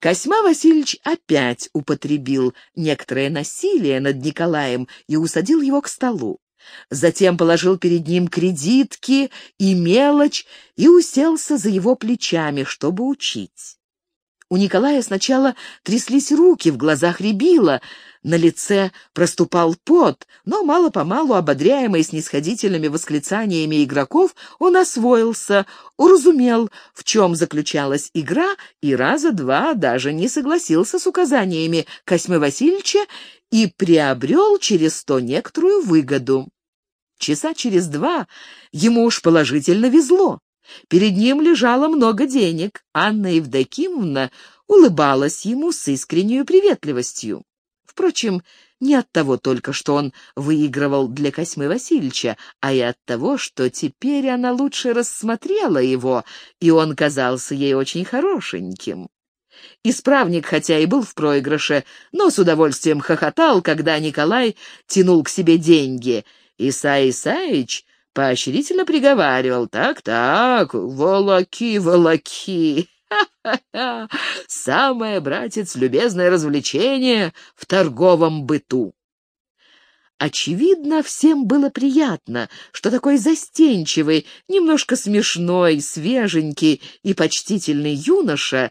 Косьма Васильевич опять употребил некоторое насилие над Николаем и усадил его к столу. Затем положил перед ним кредитки и мелочь и уселся за его плечами, чтобы учить. У Николая сначала тряслись руки, в глазах рябило, на лице проступал пот, но мало-помалу, ободряемый снисходительными восклицаниями игроков, он освоился, уразумел, в чем заключалась игра, и раза два даже не согласился с указаниями Косьмы Васильевича и приобрел через то некоторую выгоду. Часа через два ему уж положительно везло. Перед ним лежало много денег. Анна Евдокимовна улыбалась ему с искренней приветливостью. Впрочем, не от того только, что он выигрывал для Косьмы Васильевича, а и от того, что теперь она лучше рассмотрела его, и он казался ей очень хорошеньким. Исправник, хотя и был в проигрыше, но с удовольствием хохотал, когда Николай тянул к себе деньги. Исай Исаич поощрительно приговаривал «Так-так, волоки, волоки». Ха-ха-ха! Самое, братец, любезное развлечение в торговом быту. Очевидно, всем было приятно, что такой застенчивый, немножко смешной, свеженький и почтительный юноша,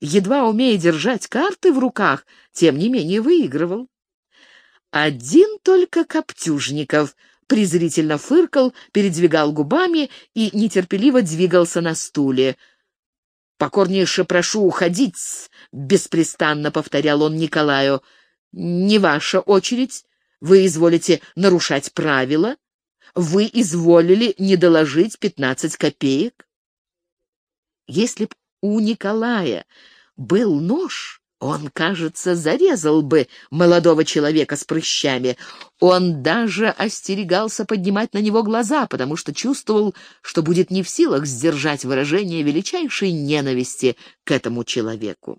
едва умея держать карты в руках, тем не менее выигрывал. Один только Коптюжников презрительно фыркал, передвигал губами и нетерпеливо двигался на стуле — «Покорнейше прошу уходить», — беспрестанно повторял он Николаю. «Не ваша очередь. Вы изволите нарушать правила. Вы изволили не доложить пятнадцать копеек». Если б у Николая был нож, он, кажется, зарезал бы молодого человека с прыщами. Он даже остерегался поднимать на него глаза, потому что чувствовал, что будет не в силах сдержать выражение величайшей ненависти к этому человеку.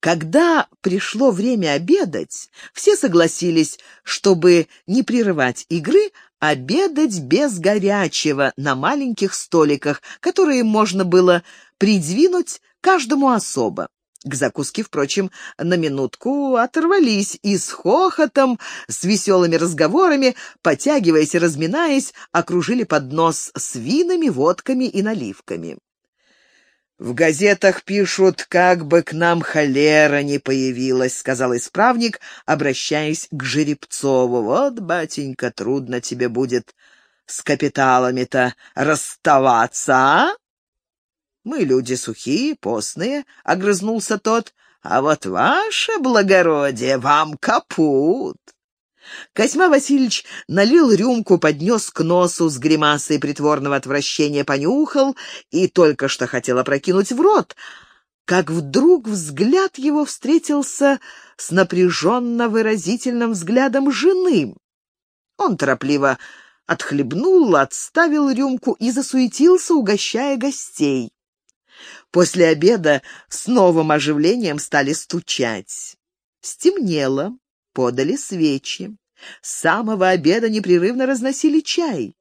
Когда пришло время обедать, все согласились, чтобы не прерывать игры, обедать без горячего на маленьких столиках, которые можно было придвинуть каждому особо. К закуске, впрочем, на минутку оторвались и с хохотом, с веселыми разговорами, потягиваясь и разминаясь, окружили поднос с винами, водками и наливками. «В газетах пишут, как бы к нам холера не появилась», — сказал исправник, обращаясь к Жеребцову. «Вот, батенька, трудно тебе будет с капиталами-то расставаться, а?» Мы люди сухие, постные, — огрызнулся тот, — а вот ваше благородие, вам капут. Козьма Васильевич налил рюмку, поднес к носу с гримасой притворного отвращения, понюхал и только что хотел опрокинуть в рот, как вдруг взгляд его встретился с напряженно-выразительным взглядом жены. Он торопливо отхлебнул, отставил рюмку и засуетился, угощая гостей. После обеда с новым оживлением стали стучать. Стемнело, подали свечи. С самого обеда непрерывно разносили чай.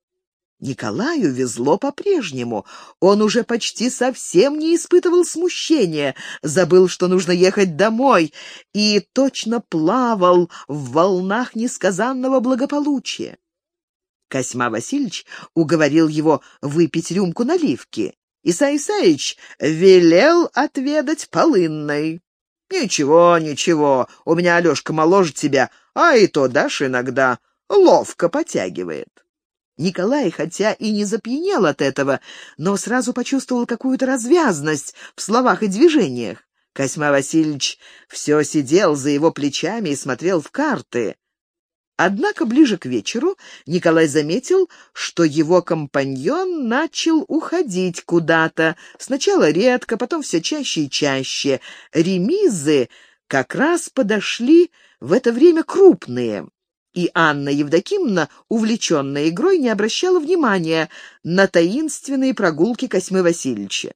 Николаю везло по-прежнему. Он уже почти совсем не испытывал смущения, забыл, что нужно ехать домой, и точно плавал в волнах несказанного благополучия. Косьма Васильевич уговорил его выпить рюмку наливки. Исай Исаич велел отведать полынной. «Ничего, ничего, у меня Алешка моложе тебя, а и то дашь иногда ловко потягивает». Николай, хотя и не запьянел от этого, но сразу почувствовал какую-то развязность в словах и движениях. Косьма Васильевич все сидел за его плечами и смотрел в карты. Однако ближе к вечеру Николай заметил, что его компаньон начал уходить куда-то. Сначала редко, потом все чаще и чаще. Ремизы как раз подошли в это время крупные. И Анна Евдокимовна, увлеченная игрой, не обращала внимания на таинственные прогулки Косьмы Васильевича.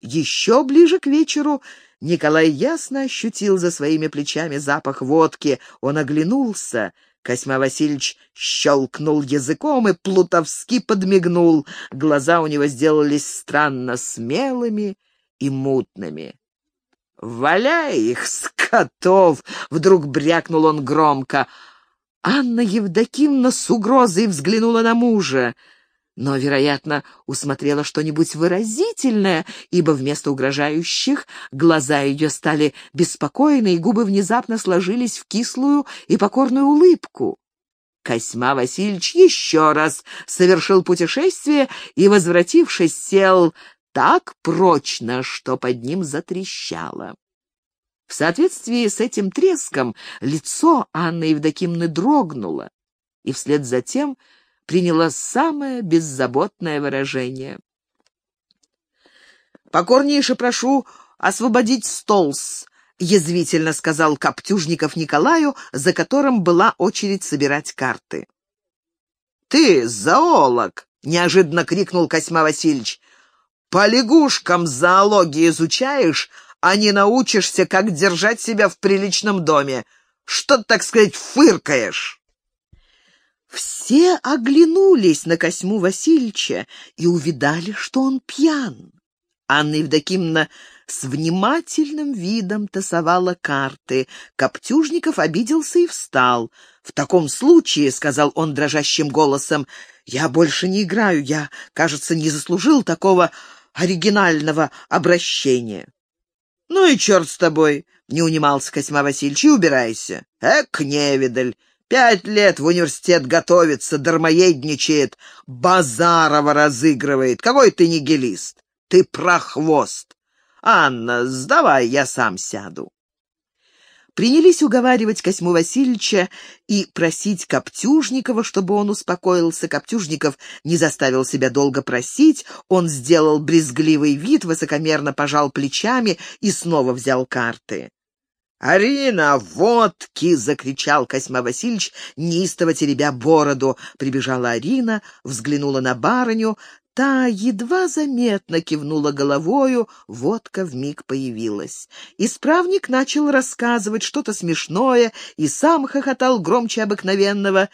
Еще ближе к вечеру Николай ясно ощутил за своими плечами запах водки. Он оглянулся — Косьма Васильевич щелкнул языком и плутовски подмигнул. Глаза у него сделались странно смелыми и мутными. «Валяй их, скотов!» — вдруг брякнул он громко. Анна Евдокимовна с угрозой взглянула на мужа но, вероятно, усмотрела что-нибудь выразительное, ибо вместо угрожающих глаза ее стали беспокойны, и губы внезапно сложились в кислую и покорную улыбку. Косьма Васильевич еще раз совершил путешествие и, возвратившись, сел так прочно, что под ним затрещало. В соответствии с этим треском лицо Анны Евдокимны дрогнуло, и вслед за тем приняла самое беззаботное выражение. «Покорнейше прошу освободить столс», — язвительно сказал Коптюжников Николаю, за которым была очередь собирать карты. «Ты, зоолог!» — неожиданно крикнул Косьма Васильевич. «По лягушкам зоологии изучаешь, а не научишься, как держать себя в приличном доме. Что так сказать, фыркаешь?» Все оглянулись на Косьму Васильевича и увидали, что он пьян. Анна Евдокимовна с внимательным видом тасовала карты. Коптюжников обиделся и встал. «В таком случае, — сказал он дрожащим голосом, — я больше не играю, я, кажется, не заслужил такого оригинального обращения». «Ну и черт с тобой!» — не унимался Косьма Васильевич, — и убирайся. Эк, невидаль! Пять лет в университет готовится, дармоедничает, Базарова разыгрывает. Какой ты нигилист? Ты прохвост. Анна, сдавай, я сам сяду. Принялись уговаривать Косьму Васильевича и просить Коптюжникова, чтобы он успокоился. Коптюжников не заставил себя долго просить, он сделал брезгливый вид, высокомерно пожал плечами и снова взял карты. «Арина, водки!» — закричал Косьма Васильевич, неистово теребя бороду. Прибежала Арина, взглянула на барыню. Та едва заметно кивнула головою, водка вмиг появилась. Исправник начал рассказывать что-то смешное и сам хохотал громче обыкновенного.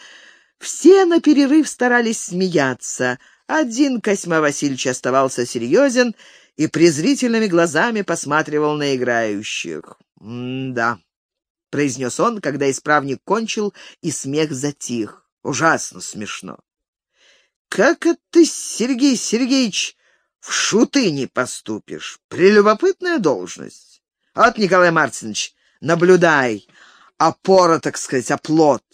Все на перерыв старались смеяться. Один Косьма Васильевич оставался серьезен и презрительными глазами посматривал на играющих. «М-да», — произнес он, когда исправник кончил, и смех затих. «Ужасно смешно». «Как это Сергей Сергеевич, в шуты не поступишь? Прелюбопытная должность. Вот, Николай Мартинович, наблюдай, опора, так сказать, оплот.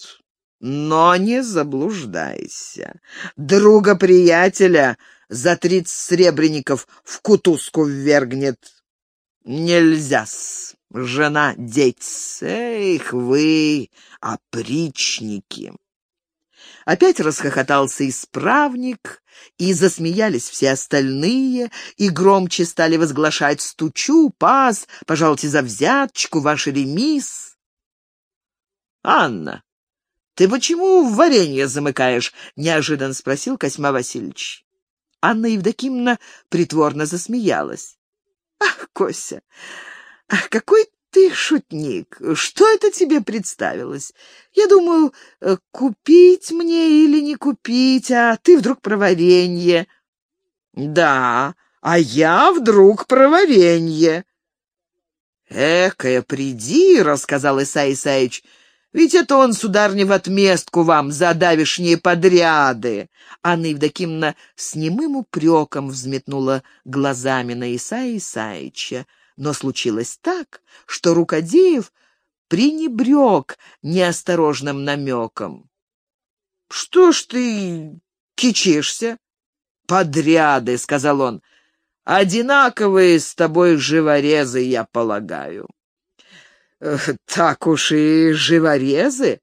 Но не заблуждайся. Друга-приятеля за тридцать сребреников в кутузку ввергнет. Нельзя-с. Жена, дети, эх вы, опричники!» Опять расхохотался исправник, и засмеялись все остальные, и громче стали возглашать «Стучу, пас, пожалуйте за взяточку, ваш ремис». «Анна, ты почему в варенье замыкаешь?» — неожиданно спросил Косьма Васильевич. Анна Евдокимовна притворно засмеялась. «Ах, Кося, Ах, какой ты шутник! Что это тебе представилось? Я думаю, э, купить мне или не купить, а ты вдруг про варенье. Да, а я вдруг про варенье. Экая, приди, — рассказал Исай Исаевич, — ведь это он, сударня, в отместку вам за давишние подряды. Анна Евдокимовна с немым упреком взметнула глазами на Исаия Исаевича. Но случилось так, что Рукодеев пренебрег неосторожным намеком. — Что ж ты кичишься? — Подряды, — сказал он. — Одинаковые с тобой живорезы, я полагаю. — Так уж и живорезы?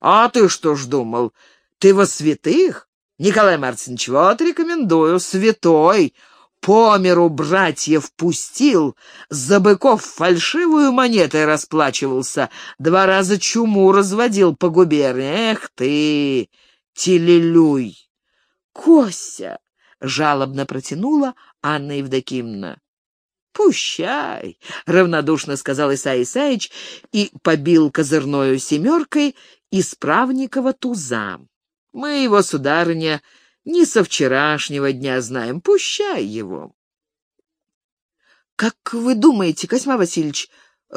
А ты что ж думал, ты во святых? Николай Мартинович, вот рекомендую, святой, по миру братьев пустил, за быков фальшивую монетой расплачивался, два раза чуму разводил по губернии. Эх ты, телелюй! Кося! — жалобно протянула Анна Евдокимовна. «Пущай!» — равнодушно сказал Исай Исаич и побил козырною семеркой исправникова туза. «Мы его, сударыня, не со вчерашнего дня знаем, пущай его. «Как вы думаете, Косьма Васильевич,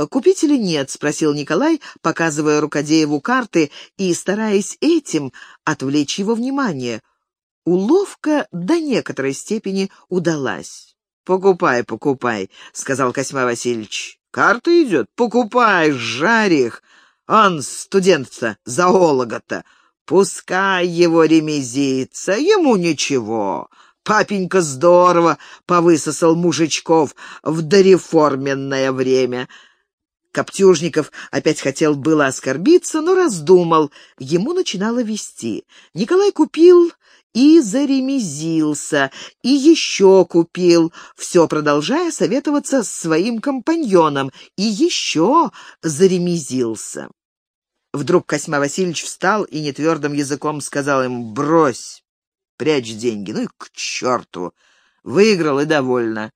купить или нет?» — спросил Николай, показывая Рукодееву карты и стараясь этим отвлечь его внимание. Уловка до некоторой степени удалась. «Покупай, покупай», — сказал Косьма Васильевич. «Карта идет? Покупай, жарих. Он студент-то, зоолога-то. Пускай его ремезится, ему ничего. Папенька здорово повысосал мужичков в дореформенное время». Коптюжников опять хотел было оскорбиться, но раздумал. Ему начинало вести. Николай купил и заремизился, и еще купил, все продолжая советоваться с своим компаньоном, и еще заремизился. Вдруг Косьма Васильевич встал и нетвердым языком сказал им «Брось, прячь деньги, ну и к черту! Выиграл и довольно.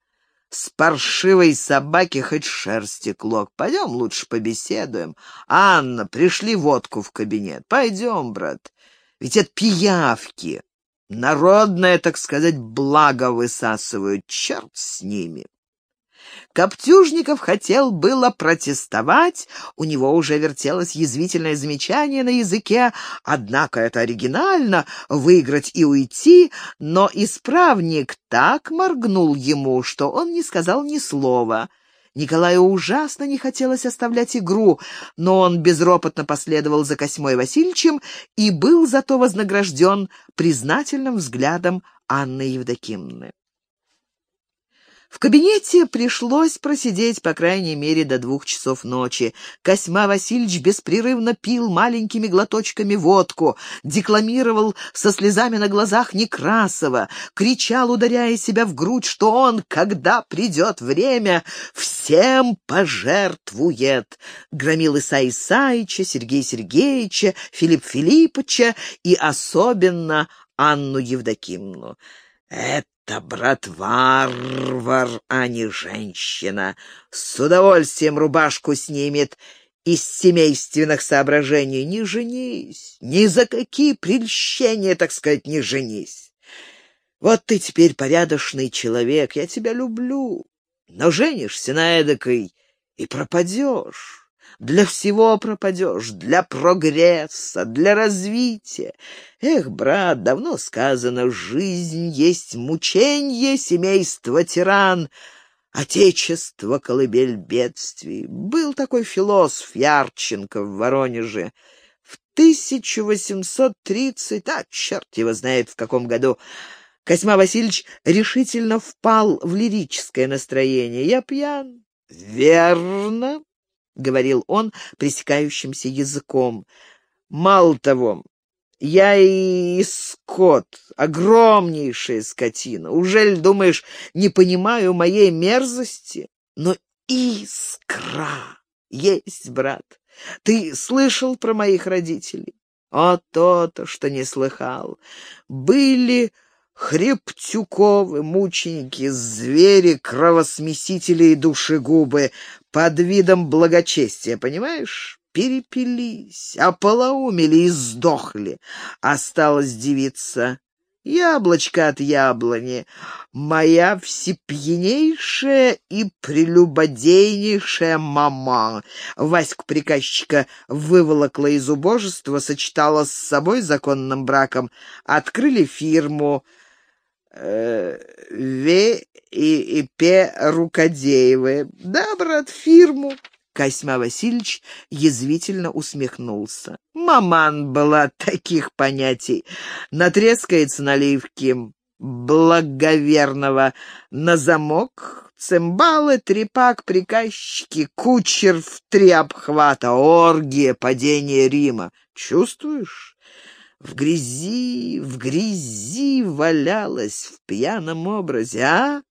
С паршивой собаки хоть шерсти клок. Пойдем лучше побеседуем. Анна, пришли водку в кабинет. Пойдем, брат. Ведь это пиявки. Народное, так сказать, благо высасывают. Черт с ними. Коптюжников хотел было протестовать, у него уже вертелось язвительное замечание на языке, однако это оригинально — выиграть и уйти, но исправник так моргнул ему, что он не сказал ни слова — Николаю ужасно не хотелось оставлять игру, но он безропотно последовал за Косьмой Васильевичем и был зато вознагражден признательным взглядом Анны Евдокимны. В кабинете пришлось просидеть, по крайней мере, до двух часов ночи. Косьма Васильевич беспрерывно пил маленькими глоточками водку, декламировал со слезами на глазах Некрасова, кричал, ударяя себя в грудь, что он, когда придет время, всем пожертвует. Громил Иса Исаича, Сергея Сергеевича, Филипп Филипповича и особенно Анну Евдокимну. Это это, брат, варвар, а не женщина. С удовольствием рубашку снимет из семейственных соображений. Не женись, ни за какие прельщения, так сказать, не женись. Вот ты теперь порядочный человек, я тебя люблю, но женишься на эдакой и пропадешь для всего пропадешь, для прогресса, для развития. Эх, брат, давно сказано, жизнь есть мученье, семейство тиран, отечество колыбель бедствий. Был такой философ Ярченко в Воронеже. В 1830, а черт его знает в каком году, Косьма Васильевич решительно впал в лирическое настроение. «Я пьян». «Верно», — говорил он пресекающимся языком. «Мало того, я и скот, огромнейшая скотина. Ужель, думаешь, не понимаю моей мерзости? Но искра есть, брат. Ты слышал про моих родителей? О, то-то, что не слыхал. Были Хребтюковы, мученики, звери, кровосмесители и душегубы под видом благочестия, понимаешь? Перепились, ополоумели и сдохли. Осталась девица яблочко от яблони, моя всепьянейшая и прелюбодейнейшая мама. Ваську приказчика выволокла из убожества, сочетала с собой законным браком, открыли фирму, Э, Ве и, и Рукодеевы. Да, брат, фирму. Косьма Васильевич язвительно усмехнулся. Маман была таких понятий. Натрескается наливки благоверного на замок, цимбалы, трепак, приказчики, кучер в три обхвата, оргия, падение Рима. Чувствуешь? В грязи, в грязи валялась в пьяном образе, а?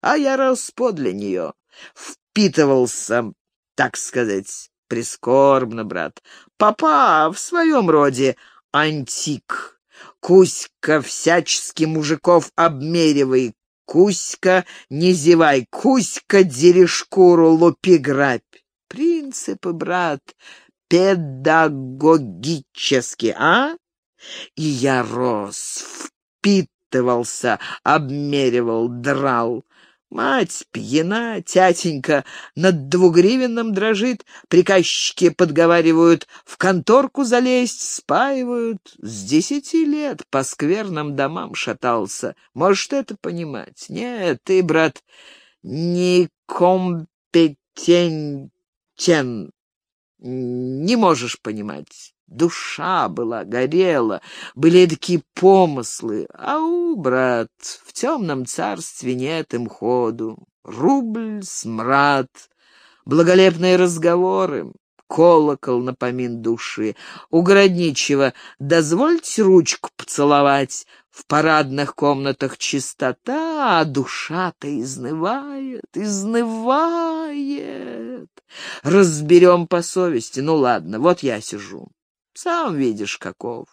А я рос подле нее, впитывался, так сказать, прискорбно, брат. Папа в своем роде антик. Кузька всячески мужиков обмеривай, Кузька не зевай, Кузька дери шкуру, лупи грабь. Принципы, брат, педагогические, а? И я рос, впитывался, обмеривал, драл. Мать пьяна, тятенька над двугривенным дрожит, приказчики подговаривают в конторку залезть, спаивают. С десяти лет по скверным домам шатался. Можешь это понимать? Нет, ты, брат, некомпетентен. Не можешь понимать. Душа была, горела, были такие помыслы. А у, брат, в темном царстве нет им ходу. Рубль, смрад, благолепные разговоры, колокол напомин души. У городничего дозвольте ручку поцеловать, в парадных комнатах чистота, а душа-то изнывает, изнывает. Разберем по совести. Ну ладно, вот я сижу. Сам видишь, каков.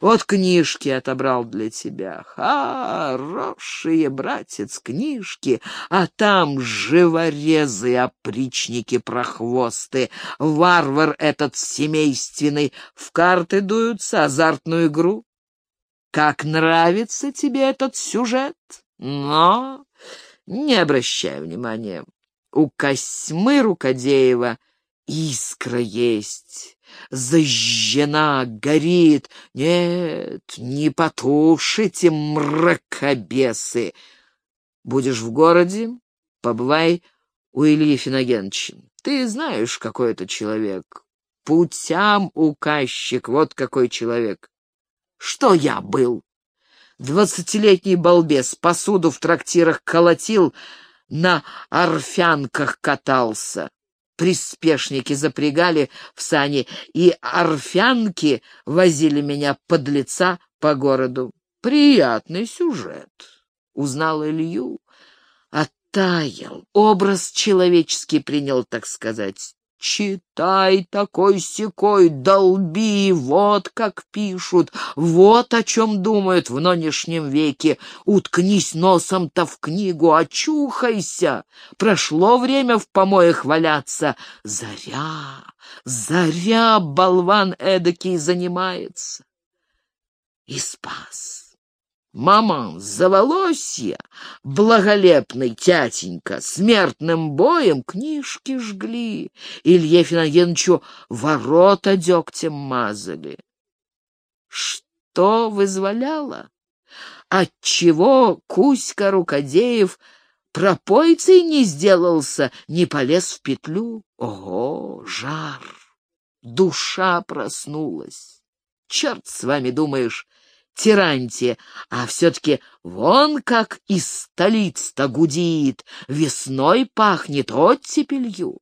Вот книжки отобрал для тебя. Хорошие, братец, книжки, а там живорезы, опричники, прохвосты, варвар этот семейственный, в карты дуются, азартную игру. Как нравится тебе этот сюжет? Но не обращай внимания. У Косьмы Рукодеева искра есть, зажжена, горит. Нет, не потушите, мракобесы. Будешь в городе, побывай у Ильи Финогеновича. Ты знаешь, какой это человек. Путям указчик, вот какой человек. Что я был? Двадцатилетний балбес посуду в трактирах колотил, на орфянках катался. Приспешники запрягали в сани, и орфянки возили меня под лица по городу. Приятный сюжет. Узнал Илью, оттаял, образ человеческий принял, так сказать. Читай такой-сякой, долби, вот как пишут, вот о чем думают в нынешнем веке. Уткнись носом-то в книгу, очухайся. Прошло время в помоях валяться. Заря, заря, болван эдакий занимается. И спас. Мама, заволосья, благолепный тятенька, смертным боем книжки жгли, Илье Финогеновичу ворота дегтем мазали. Что вызволяло? Отчего Кузька Рукодеев пропойцей не сделался, не полез в петлю? Ого, жар! Душа проснулась. Черт с вами, думаешь, Тирантия, а все-таки вон как из столиц-то гудит, весной пахнет оттепелью.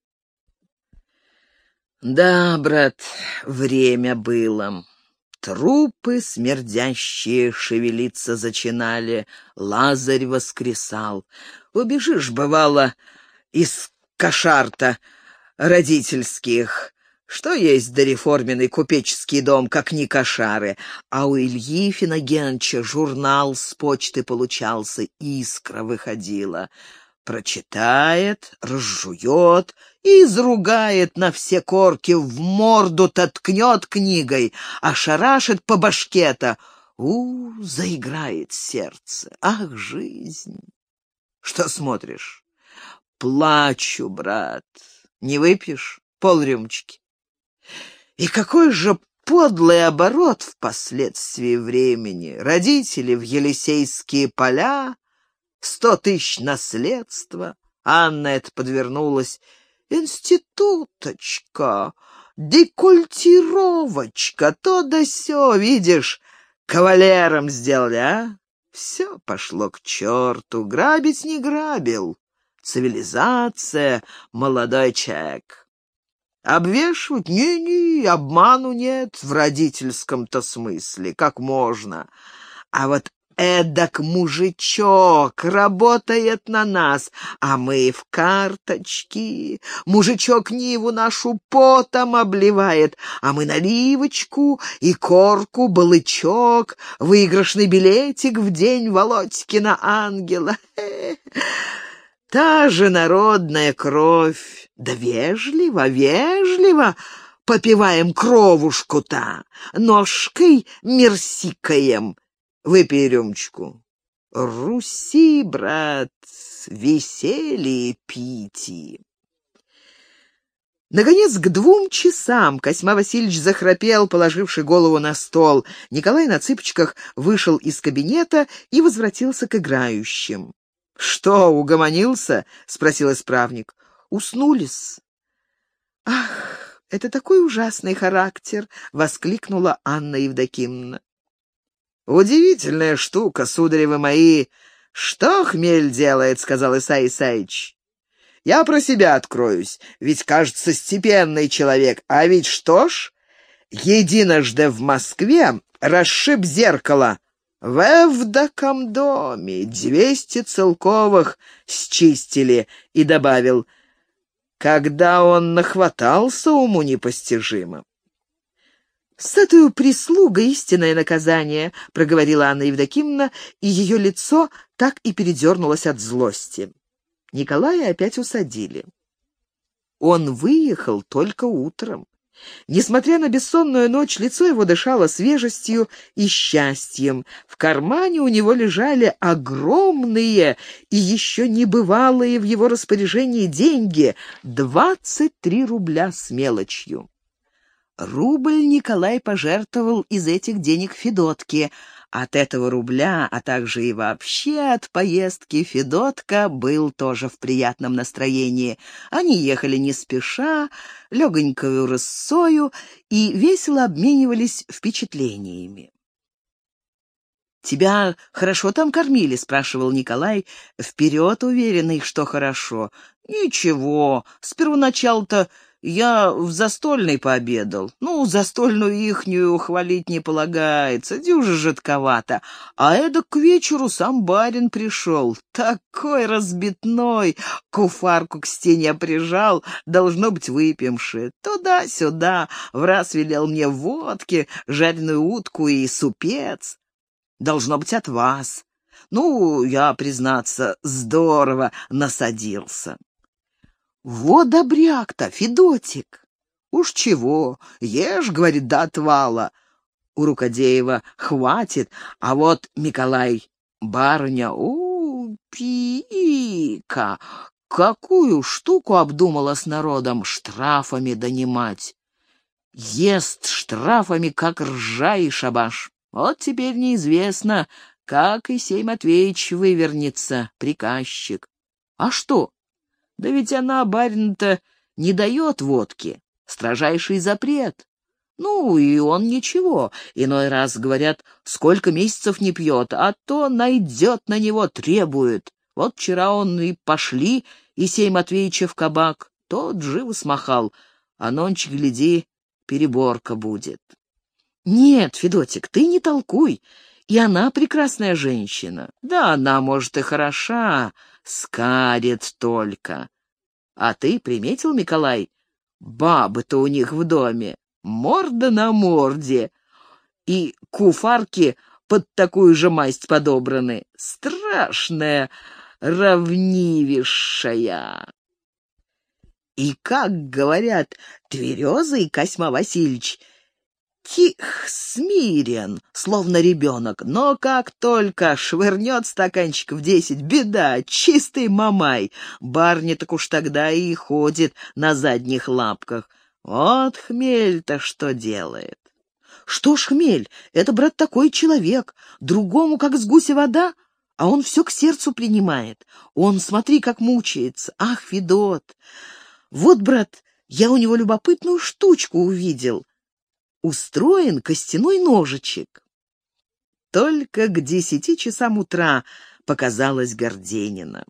Да, брат, время было. Трупы смердящие шевелиться зачинали, Лазарь воскресал. Убежишь, бывало, из кошарта родительских, что есть дореформенный купеческий дом, как ни кошары, а у Ильи Финогенча журнал с почты получался, искра выходила. Прочитает, разжует и изругает на все корки, в морду-то ткнет книгой, а шарашит по башке-то. У, заиграет сердце. Ах, жизнь! Что смотришь? Плачу, брат. Не выпьешь? Полрюмочки. И какой же подлый оборот впоследствии времени. Родители в Елисейские поля, сто тысяч наследства. Анна это подвернулась. Институточка, декультировочка, то да сё, видишь, кавалером сделали, а? Все пошло к черту, грабить не грабил. Цивилизация, молодой человек. Обвешивать? Не-не, обману нет в родительском-то смысле, как можно. А вот эдак мужичок работает на нас, а мы в карточки. Мужичок Ниву нашу потом обливает, а мы наливочку и корку, балычок, выигрышный билетик в день Володькина ангела. Та же народная кровь, да вежливо, вежливо попиваем кровушку-то, ножкой мерсикаем. Выпей рюмочку. Руси, брат, веселье пити. Наконец, к двум часам Косьма Васильевич захрапел, положивший голову на стол. Николай на цыпочках вышел из кабинета и возвратился к играющим. — Что, угомонился? — спросил исправник. — Уснулись. — Ах, это такой ужасный характер! — воскликнула Анна Евдокимовна. — Удивительная штука, сударевы мои! Что хмель делает? — сказал Исай Исаич. Я про себя откроюсь, ведь, кажется, степенный человек. А ведь что ж, единожды в Москве расшиб зеркало. В Эвдоком доме двести целковых счистили и добавил, когда он нахватался уму непостижимо. «С этой прислугой истинное наказание», — проговорила Анна Евдокимовна, и ее лицо так и передернулось от злости. Николая опять усадили. Он выехал только утром. Несмотря на бессонную ночь, лицо его дышало свежестью и счастьем. В кармане у него лежали огромные и еще небывалые в его распоряжении деньги — двадцать три рубля с мелочью. Рубль Николай пожертвовал из этих денег Федотке — от этого рубля, а также и вообще от поездки Федотка был тоже в приятном настроении. Они ехали не спеша, легонькою рысою и весело обменивались впечатлениями. «Тебя хорошо там кормили?» — спрашивал Николай, вперед уверенный, что хорошо. «Ничего, с первоначала-то я в застольной пообедал. Ну, застольную ихнюю хвалить не полагается, дюже жидковато. А эдак к вечеру сам барин пришел, такой разбитной, куфарку к стене прижал, должно быть выпьемши. Туда-сюда, в раз велел мне водки, жареную утку и супец. Должно быть от вас. Ну, я, признаться, здорово насадился. Вот добряк-то, Федотик. Уж чего, ешь, говорит, до отвала. У Рукодеева хватит, а вот Миколай, барыня, у, пика, какую штуку обдумала с народом штрафами донимать. Ест штрафами, как ржа и шабаш. Вот теперь неизвестно, как и Сей Матвеевич вывернется, приказчик. А что, да ведь она, барин-то, не дает водки. Строжайший запрет. Ну, и он ничего. Иной раз, говорят, сколько месяцев не пьет, а то найдет на него, требует. Вот вчера он и пошли, и сей Матвеича в кабак. Тот живо смахал, а нонче, гляди, переборка будет. Нет, Федотик, ты не толкуй. И она прекрасная женщина. Да, она, может, и хороша, скарит только. А ты приметил, Николай, бабы-то у них в доме, морда на морде, и куфарки под такую же масть подобраны. Страшная, равнивейшая. И, как говорят Твереза и Косьма Васильевич, тих, смирен, словно ребенок, но как только швырнет стаканчик в десять, беда, чистый мамай. Барни так уж тогда и ходит на задних лапках. Вот хмель-то что делает. Что ж хмель, это, брат, такой человек, другому, как с гуся вода, а он все к сердцу принимает. Он, смотри, как мучается. Ах, Федот! Вот, брат, я у него любопытную штучку увидел — устроен костяной ножичек. Только к десяти часам утра показалась Горденина.